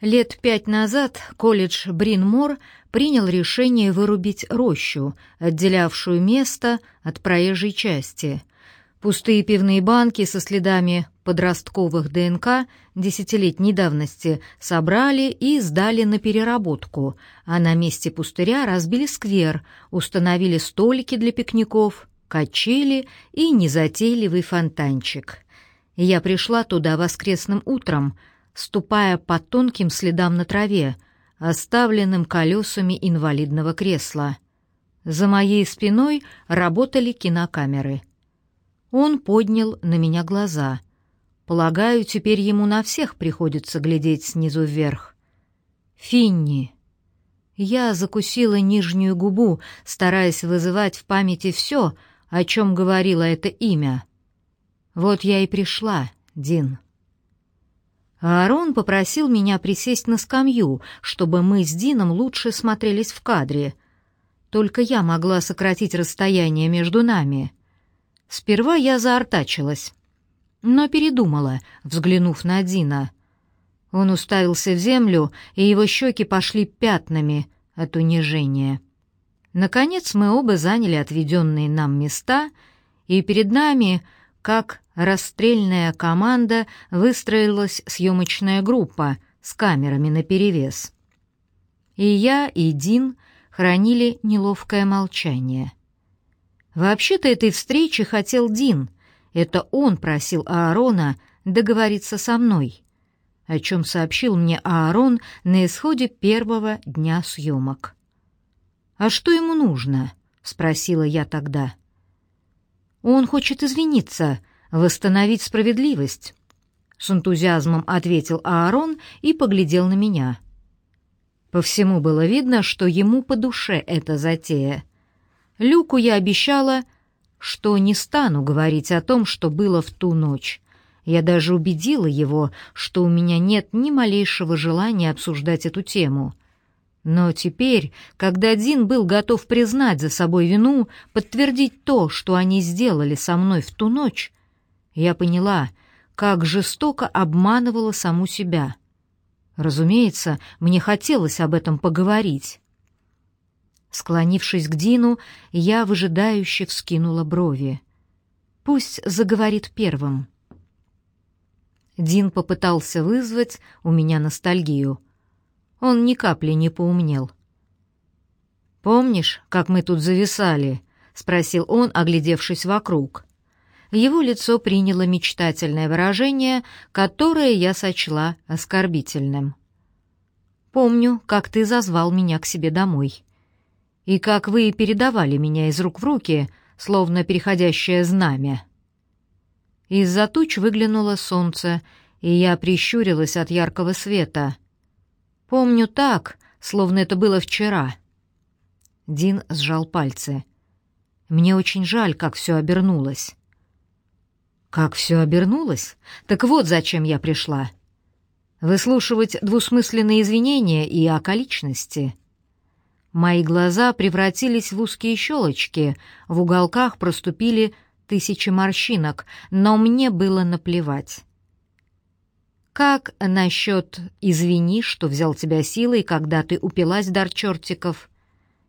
Лет пять назад колледж Бринмор принял решение вырубить рощу, отделявшую место от проезжей части. Пустые пивные банки со следами подростковых ДНК десятилетней давности собрали и сдали на переработку, а на месте пустыря разбили сквер, установили столики для пикников, качели и незатейливый фонтанчик. Я пришла туда воскресным утром — ступая по тонким следам на траве, оставленным колесами инвалидного кресла. За моей спиной работали кинокамеры. Он поднял на меня глаза. Полагаю, теперь ему на всех приходится глядеть снизу вверх. «Финни!» Я закусила нижнюю губу, стараясь вызывать в памяти все, о чем говорило это имя. Вот я и пришла, Дин. Аарон попросил меня присесть на скамью, чтобы мы с Дином лучше смотрелись в кадре. Только я могла сократить расстояние между нами. Сперва я заортачилась, но передумала, взглянув на Дина. Он уставился в землю, и его щеки пошли пятнами от унижения. Наконец мы оба заняли отведенные нам места, и перед нами, как расстрельная команда выстроилась съемочная группа с камерами наперевес. И я, и Дин хранили неловкое молчание. Вообще-то этой встречи хотел Дин. Это он просил Аарона договориться со мной, о чем сообщил мне Аарон на исходе первого дня съемок. «А что ему нужно?» — спросила я тогда. «Он хочет извиниться восстановить справедливость», — с энтузиазмом ответил Аарон и поглядел на меня. По всему было видно, что ему по душе эта затея. Люку я обещала, что не стану говорить о том, что было в ту ночь. Я даже убедила его, что у меня нет ни малейшего желания обсуждать эту тему — но теперь, когда Дин был готов признать за собой вину, подтвердить то, что они сделали со мной в ту ночь, я поняла, как жестоко обманывала саму себя. Разумеется, мне хотелось об этом поговорить. Склонившись к Дину, я выжидающе вскинула брови. Пусть заговорит первым. Дин попытался вызвать у меня ностальгию. Он ни капли не поумнел. «Помнишь, как мы тут зависали?» — спросил он, оглядевшись вокруг его лицо приняло мечтательное выражение, которое я сочла оскорбительным. «Помню, как ты зазвал меня к себе домой. И как вы передавали меня из рук в руки, словно переходящее знамя». Из-за туч выглянуло солнце, и я прищурилась от яркого света. Помню так, словно это было вчера. Дин сжал пальцы. Мне очень жаль, как все обернулось. Как все обернулось? Так вот зачем я пришла. Выслушивать двусмысленные извинения и околичности. Мои глаза превратились в узкие щелочки, в уголках проступили тысячи морщинок, но мне было наплевать. «Как насчет «извини, что взял тебя силой, когда ты упилась, дар чертиков»?»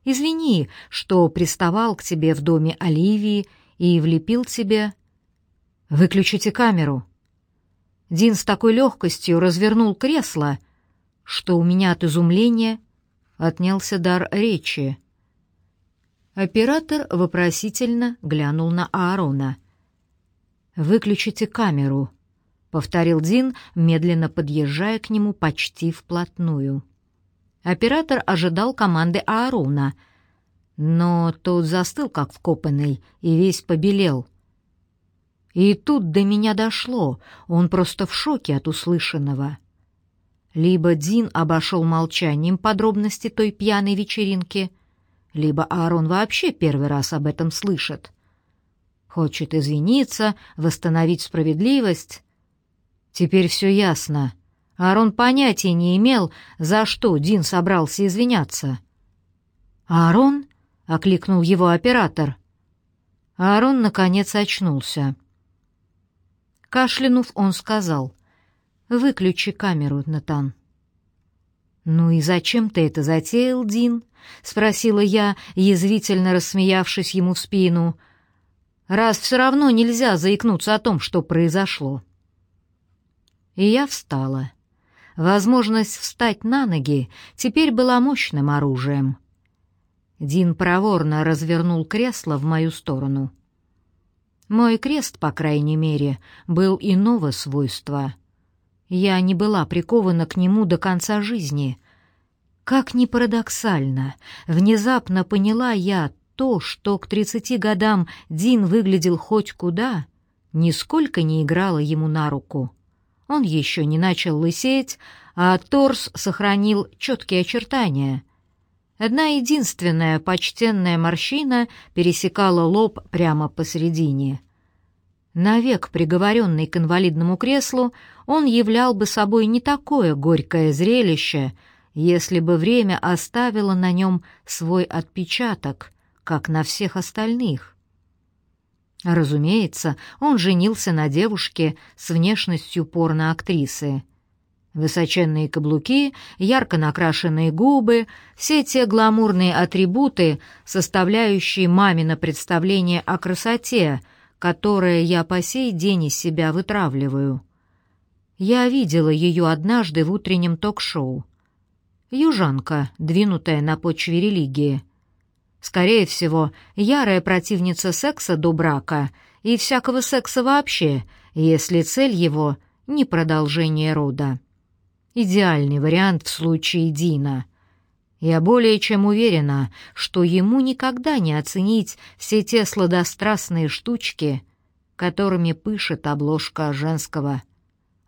«Извини, что приставал к тебе в доме Оливии и влепил тебе «Выключите камеру». Дин с такой легкостью развернул кресло, что у меня от изумления отнялся дар речи. Оператор вопросительно глянул на Аарона. «Выключите камеру», — повторил Дин, медленно подъезжая к нему почти вплотную. Оператор ожидал команды Аарона, но тот застыл, как вкопанный, и весь побелел — и тут до меня дошло, он просто в шоке от услышанного. Либо Дин обошел молчанием подробности той пьяной вечеринки, либо Аарон вообще первый раз об этом слышит. Хочет извиниться, восстановить справедливость. Теперь все ясно. Аарон понятия не имел, за что Дин собрался извиняться. «Аарон?» — окликнул его оператор. Аарон, наконец, очнулся. Кашлянув, он сказал, «Выключи камеру, Натан». «Ну и зачем ты это затеял, Дин?» — спросила я, язвительно рассмеявшись ему в спину. «Раз все равно нельзя заикнуться о том, что произошло». И я встала. Возможность встать на ноги теперь была мощным оружием. Дин проворно развернул кресло в мою сторону. Мой крест, по крайней мере, был иного свойства. Я не была прикована к нему до конца жизни. Как ни парадоксально, внезапно поняла я то, что к тридцати годам Дин выглядел хоть куда, нисколько не играло ему на руку. Он еще не начал лысеть, а торс сохранил четкие очертания. Одна единственная почтенная морщина пересекала лоб прямо посередине. Навек приговоренный к инвалидному креслу, он являл бы собой не такое горькое зрелище, если бы время оставило на нем свой отпечаток, как на всех остальных. Разумеется, он женился на девушке с внешностью порноактрисы. Высоченные каблуки, ярко накрашенные губы — все те гламурные атрибуты, составляющие мамино представление о красоте, которое я по сей день из себя вытравливаю. Я видела ее однажды в утреннем ток-шоу. Южанка, двинутая на почве религии — Скорее всего, ярая противница секса до брака и всякого секса вообще, если цель его — не продолжение рода. Идеальный вариант в случае Дина. Я более чем уверена, что ему никогда не оценить все те сладострастные штучки, которыми пышет обложка женского.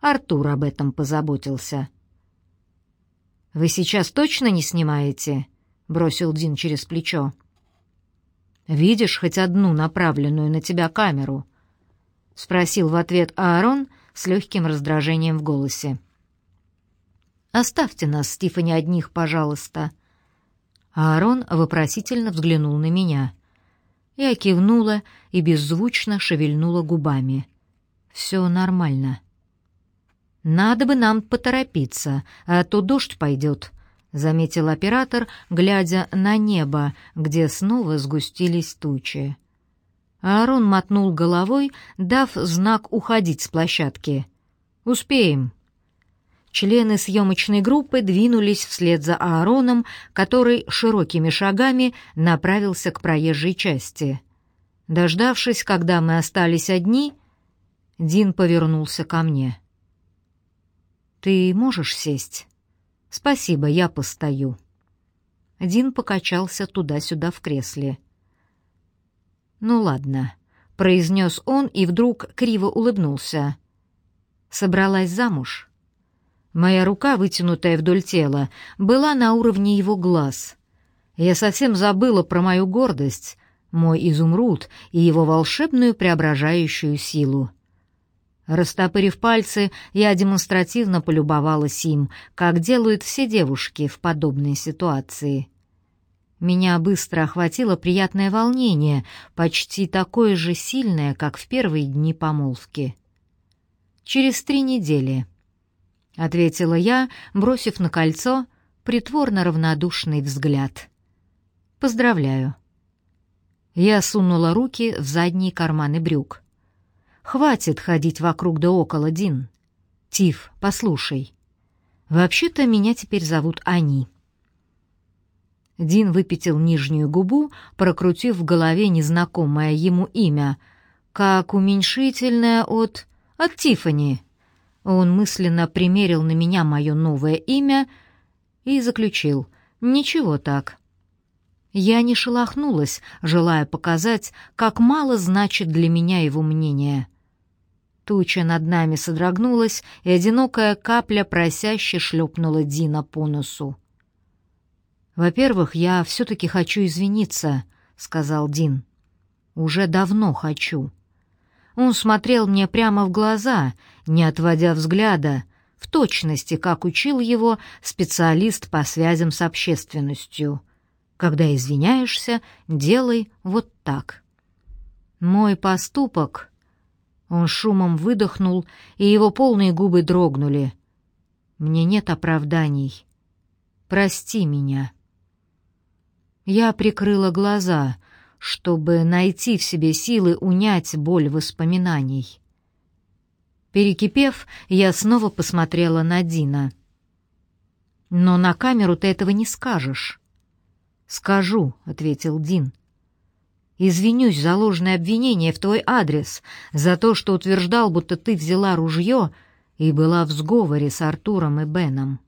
Артур об этом позаботился. «Вы сейчас точно не снимаете?» — бросил Дин через плечо. Видишь хоть одну направленную на тебя камеру?» — спросил в ответ Аарон с легким раздражением в голосе. «Оставьте нас, Стифани, одних, пожалуйста». Аарон вопросительно взглянул на меня. Я кивнула и беззвучно шевельнула губами. «Все нормально». «Надо бы нам поторопиться, а то дождь пойдет», — заметил оператор, глядя на небо, где снова сгустились тучи. Аарон мотнул головой, дав знак уходить с площадки. «Успеем». Члены съемочной группы двинулись вслед за Аароном, который широкими шагами направился к проезжей части. Дождавшись, когда мы остались одни, Дин повернулся ко мне. «Ты можешь сесть?» «Спасибо, я постою». Дин покачался туда-сюда в кресле. «Ну ладно», — произнес он и вдруг криво улыбнулся. «Собралась замуж?» Моя рука, вытянутая вдоль тела, была на уровне его глаз. Я совсем забыла про мою гордость, мой изумруд и его волшебную преображающую силу. Растопырив пальцы, я демонстративно полюбовалась им, как делают все девушки в подобной ситуации. Меня быстро охватило приятное волнение, почти такое же сильное, как в первые дни помолвки. «Через три недели», — ответила я, бросив на кольцо притворно равнодушный взгляд. «Поздравляю». Я сунула руки в задние карманы брюк. Хватит ходить вокруг да около, Дин. Тиф, послушай. Вообще-то меня теперь зовут Ани. Дин выпятил нижнюю губу, прокрутив в голове незнакомое ему имя, как уменьшительное от... от Тифани. Он мысленно примерил на меня мое новое имя и заключил «Ничего так». Я не шелохнулась, желая показать, как мало значит для меня его мнение. Туча над нами содрогнулась, и одинокая капля просяще шлепнула Дина по носу. «Во-первых, я все-таки хочу извиниться», — сказал Дин. «Уже давно хочу». Он смотрел мне прямо в глаза, не отводя взгляда, в точности, как учил его специалист по связям с общественностью. Когда извиняешься, делай вот так. Мой поступок он шумом выдохнул, и его полные губы дрогнули. «Мне нет оправданий. прости меня». Я прикрыла глаза, чтобы найти в себе силы унять боль воспоминаний. Перекипев, я снова посмотрела на Дина. «Но на камеру ты этого не скажешь». «Скажу», — ответил Дин. «Извинюсь за ложное обвинение в твой адрес, за то, что утверждал, будто ты взяла ружье и была в сговоре с Артуром и Беном».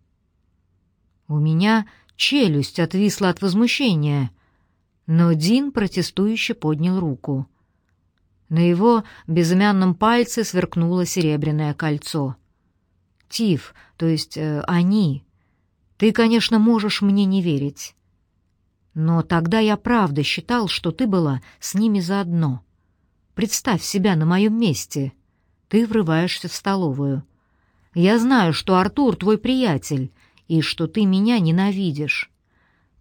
У меня челюсть отвисла от возмущения, но Дин протестующе поднял руку. На его безымянном пальце сверкнуло серебряное кольцо. «Тиф, то есть э, они. Ты, конечно, можешь мне не верить. Но тогда я правда считал, что ты была с ними заодно. Представь себя на моем месте. Ты врываешься в столовую. Я знаю, что Артур твой приятель, и что ты меня ненавидишь.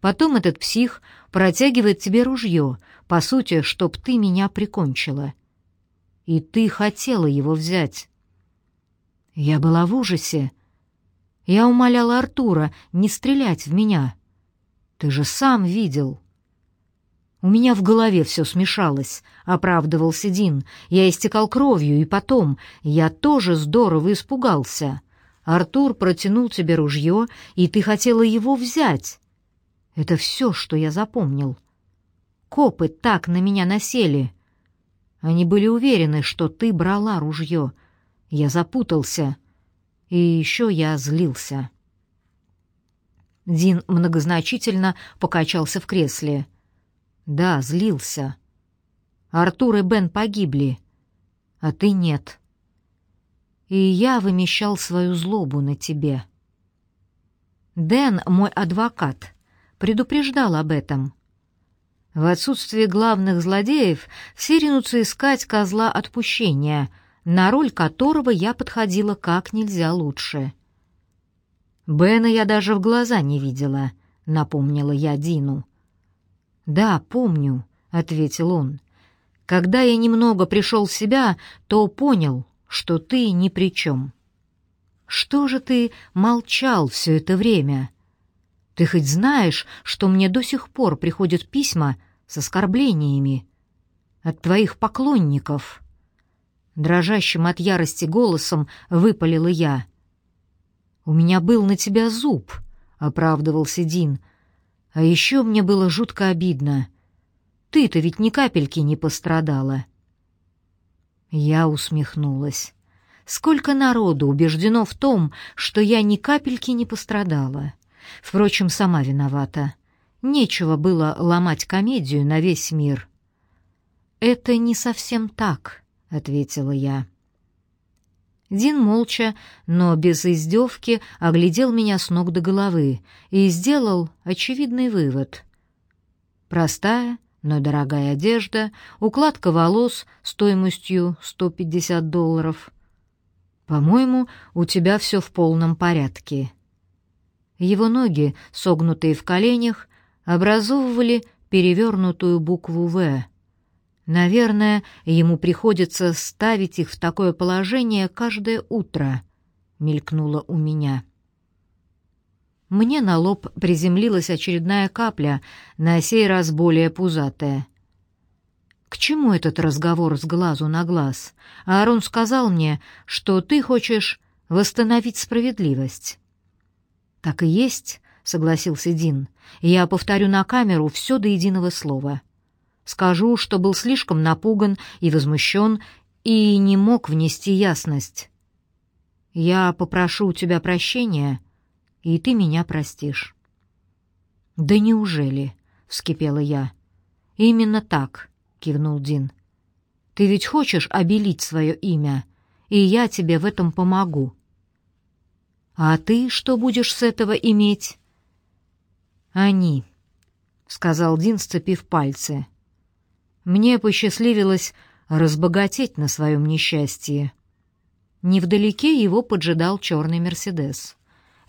Потом этот псих протягивает тебе ружье, по сути, чтоб ты меня прикончила. И ты хотела его взять. Я была в ужасе. Я умоляла Артура не стрелять в меня. Ты же сам видел. У меня в голове все смешалось, оправдывался Дин. Я истекал кровью, и потом я тоже здорово испугался. Артур протянул тебе ружье, и ты хотела его взять. Это все, что я запомнил. Копы так на меня насели. Они были уверены, что ты брала ружье. Я запутался. И еще я злился. Дин многозначительно покачался в кресле. «Да, злился. Артур и Бен погибли, а ты нет. И я вымещал свою злобу на тебе. Дэн, мой адвокат, предупреждал об этом. В отсутствие главных злодеев все ринутся искать козла отпущения, на роль которого я подходила как нельзя лучше». Бена я даже в глаза не видела, напомнила я Дину. Да, помню, ответил он. Когда я немного пришел в себя, то понял, что ты ни при чем. Что же ты молчал все это время? Ты хоть знаешь, что мне до сих пор приходят письма с оскорблениями от твоих поклонников? Дрожащим от ярости голосом выпалила я. «У меня был на тебя зуб», — оправдывался Дин. «А еще мне было жутко обидно. Ты-то ведь ни капельки не пострадала». Я усмехнулась. Сколько народу убеждено в том, что я ни капельки не пострадала. Впрочем, сама виновата. Нечего было ломать комедию на весь мир. «Это не совсем так», — ответила я. Дин молча, но без издевки, оглядел меня с ног до головы и сделал очевидный вывод. Простая, но дорогая одежда, укладка волос стоимостью 150 долларов. «По-моему, у тебя все в полном порядке». Его ноги, согнутые в коленях, образовывали перевернутую букву «В», Наверное, ему приходится ставить их в такое положение каждое утро, мелькнуло у меня. Мне на лоб приземлилась очередная капля, на сей раз более пузатая. К чему этот разговор с глазу на глаз? Аарон сказал мне, что ты хочешь восстановить справедливость. Так и есть, согласился Дин. Я повторю на камеру все до единого слова. Скажу, что был слишком напуган и возмущен и не мог внести ясность. Я попрошу у тебя прощения, и ты меня простишь. Да неужели? вскипела я. Именно так, кивнул Дин. Ты ведь хочешь обелить свое имя, и я тебе в этом помогу. А ты что будешь с этого иметь? Они, сказал Дин, сцепив пальцы. Мне посчастливилось разбогатеть на своем несчастье. Невдалеке его поджидал черный «Мерседес».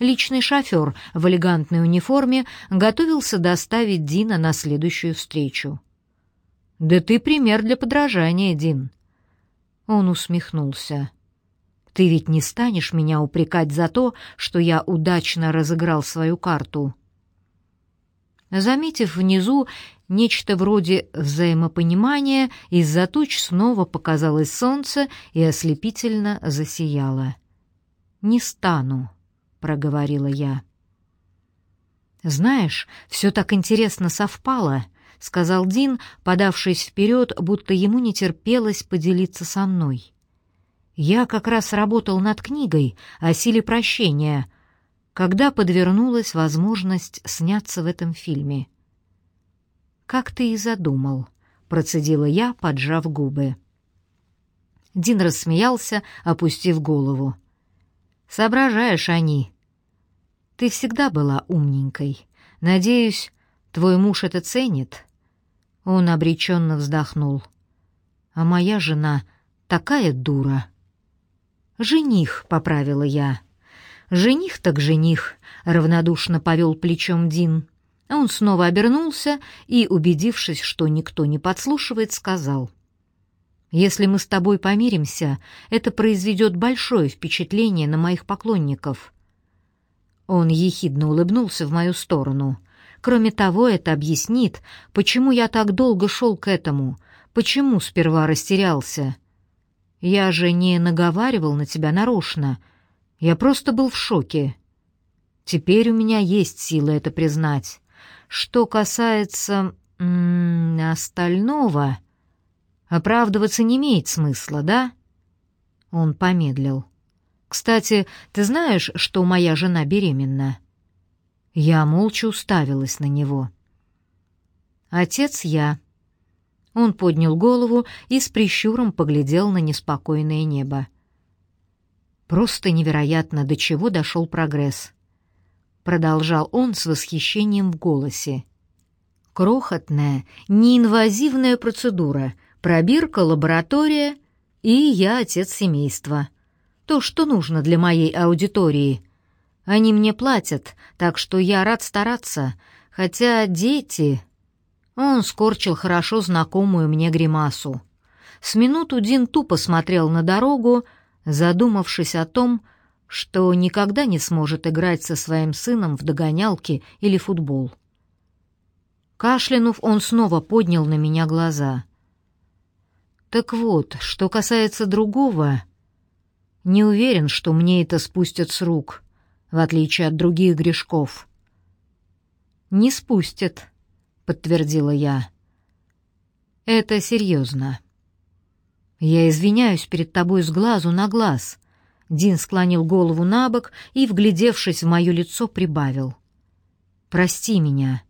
Личный шофер в элегантной униформе готовился доставить Дина на следующую встречу. «Да ты пример для подражания, Дин». Он усмехнулся. «Ты ведь не станешь меня упрекать за то, что я удачно разыграл свою карту?» Заметив внизу нечто вроде взаимопонимания, из-за туч снова показалось солнце и ослепительно засияло. «Не стану», — проговорила я. «Знаешь, все так интересно совпало», — сказал Дин, подавшись вперед, будто ему не терпелось поделиться со мной. «Я как раз работал над книгой о силе прощения, когда подвернулась возможность сняться в этом фильме». «Как ты и задумал», — процедила я, поджав губы. Дин рассмеялся, опустив голову. «Соображаешь, они. Ты всегда была умненькой. Надеюсь, твой муж это ценит?» Он обреченно вздохнул. «А моя жена такая дура». «Жених», — поправила я. «Жених так жених», — равнодушно повел плечом Дин. Он снова обернулся и, убедившись, что никто не подслушивает, сказал. «Если мы с тобой помиримся, это произведет большое впечатление на моих поклонников». Он ехидно улыбнулся в мою сторону. «Кроме того, это объяснит, почему я так долго шел к этому, почему сперва растерялся. Я же не наговаривал на тебя нарочно, я просто был в шоке. Теперь у меня есть сила это признать». Что касается м -м, остального, оправдываться не имеет смысла, да? Он помедлил. Кстати, ты знаешь, что моя жена беременна? Я молча уставилась на него. Отец я. Он поднял голову и с прищуром поглядел на неспокойное небо. Просто невероятно, до чего дошел прогресс продолжал он с восхищением в голосе. Крохотная, неинвазивная процедура, пробирка, лаборатория, и я отец семейства. То, что нужно для моей аудитории. Они мне платят, так что я рад стараться, хотя дети... Он скорчил хорошо знакомую мне гримасу. С минуту Дин тупо смотрел на дорогу, задумавшись о том, что никогда не сможет играть со своим сыном в догонялки или футбол. Кашлянув, он снова поднял на меня глаза. «Так вот, что касается другого, не уверен, что мне это спустят с рук, в отличие от других грешков». «Не спустят», — подтвердила я. «Это серьезно. Я извиняюсь перед тобой с глазу на глаз, Дин склонил голову на бок и, вглядевшись в мое лицо, прибавил. «Прости меня.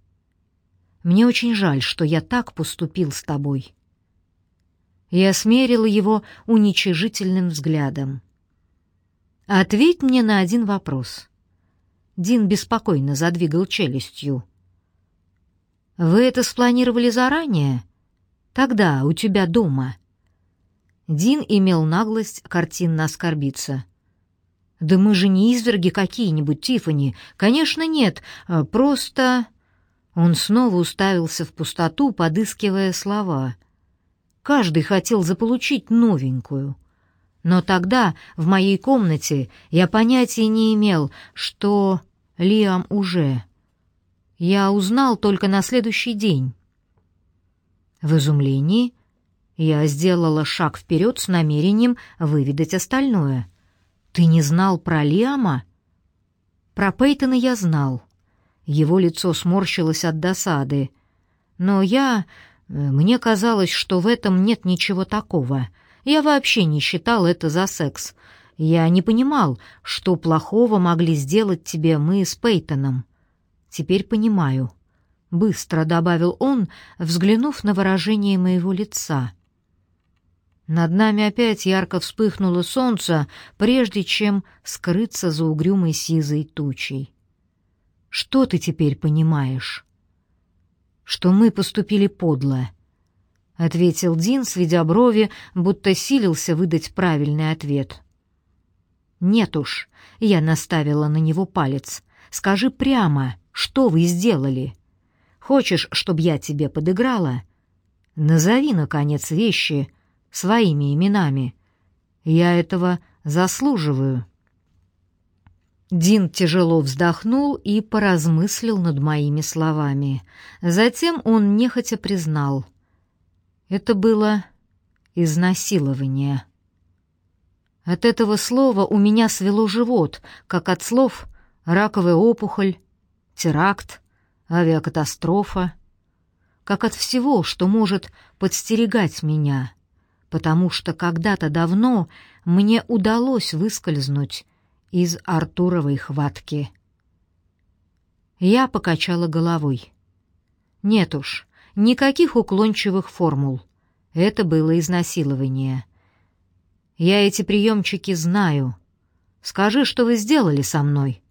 Мне очень жаль, что я так поступил с тобой». Я смерила его уничижительным взглядом. «Ответь мне на один вопрос». Дин беспокойно задвигал челюстью. «Вы это спланировали заранее? Тогда, у тебя дома». Дин имел наглость картинно оскорбиться. «Да мы же не изверги какие-нибудь, Тифани. Конечно, нет. А просто...» Он снова уставился в пустоту, подыскивая слова. Каждый хотел заполучить новенькую. Но тогда в моей комнате я понятия не имел, что Лиам уже. Я узнал только на следующий день. В изумлении я сделала шаг вперед с намерением выведать остальное. «Ты не знал про Лиама?» «Про Пейтона я знал». Его лицо сморщилось от досады. «Но я... Мне казалось, что в этом нет ничего такого. Я вообще не считал это за секс. Я не понимал, что плохого могли сделать тебе мы с Пейтоном. Теперь понимаю». Быстро добавил он, взглянув на выражение моего лица — над нами опять ярко вспыхнуло солнце, прежде чем скрыться за угрюмой сизой тучей. Что ты теперь понимаешь? Что мы поступили подло, — ответил Дин, сведя брови, будто силился выдать правильный ответ. «Нет уж», — я наставила на него палец, — «скажи прямо, что вы сделали? Хочешь, чтобы я тебе подыграла? Назови, наконец, вещи, своими именами. Я этого заслуживаю. Дин тяжело вздохнул и поразмыслил над моими словами. Затем он нехотя признал. Это было изнасилование. От этого слова у меня свело живот, как от слов «раковая опухоль», «теракт», «авиакатастрофа», как от всего, что может подстерегать меня, потому что когда-то давно мне удалось выскользнуть из Артуровой хватки. Я покачала головой. Нет уж, никаких уклончивых формул. Это было изнасилование. Я эти приемчики знаю. Скажи, что вы сделали со мной.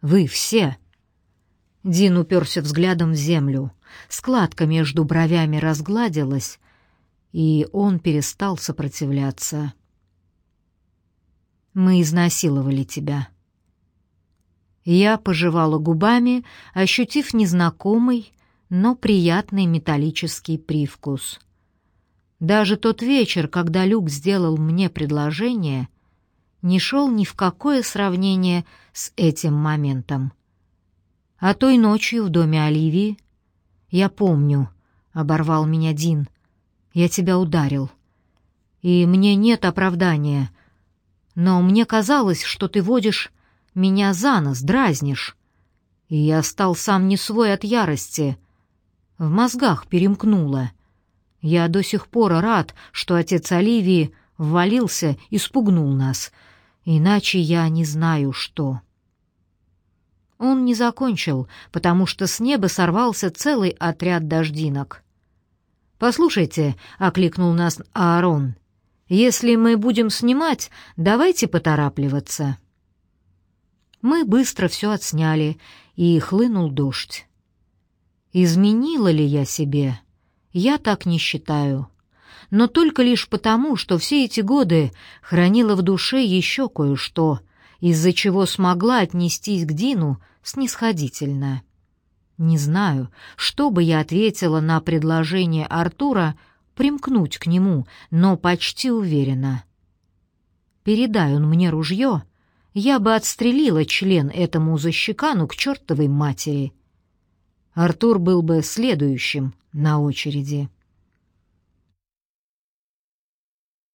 Вы все. Дин уперся взглядом в землю. Складка между бровями разгладилась, и он перестал сопротивляться. Мы изнасиловали тебя. Я пожевала губами, ощутив незнакомый, но приятный металлический привкус. Даже тот вечер, когда Люк сделал мне предложение, не шел ни в какое сравнение с этим моментом. А той ночью в доме Оливии, я помню, оборвал меня Дин, я тебя ударил. И мне нет оправдания — но мне казалось, что ты водишь меня за нос, дразнишь. И я стал сам не свой от ярости. В мозгах перемкнуло. Я до сих пор рад, что отец Оливии ввалился и спугнул нас. Иначе я не знаю, что. Он не закончил, потому что с неба сорвался целый отряд дождинок. «Послушайте», — окликнул нас Аарон, — если мы будем снимать, давайте поторапливаться. Мы быстро все отсняли, и хлынул дождь. Изменила ли я себе? Я так не считаю. Но только лишь потому, что все эти годы хранила в душе еще кое-что, из-за чего смогла отнестись к Дину снисходительно. Не знаю, что бы я ответила на предложение Артура примкнуть к нему, но почти уверена. Передай он мне ружье, я бы отстрелила член этому защекану к чертовой матери. Артур был бы следующим на очереди.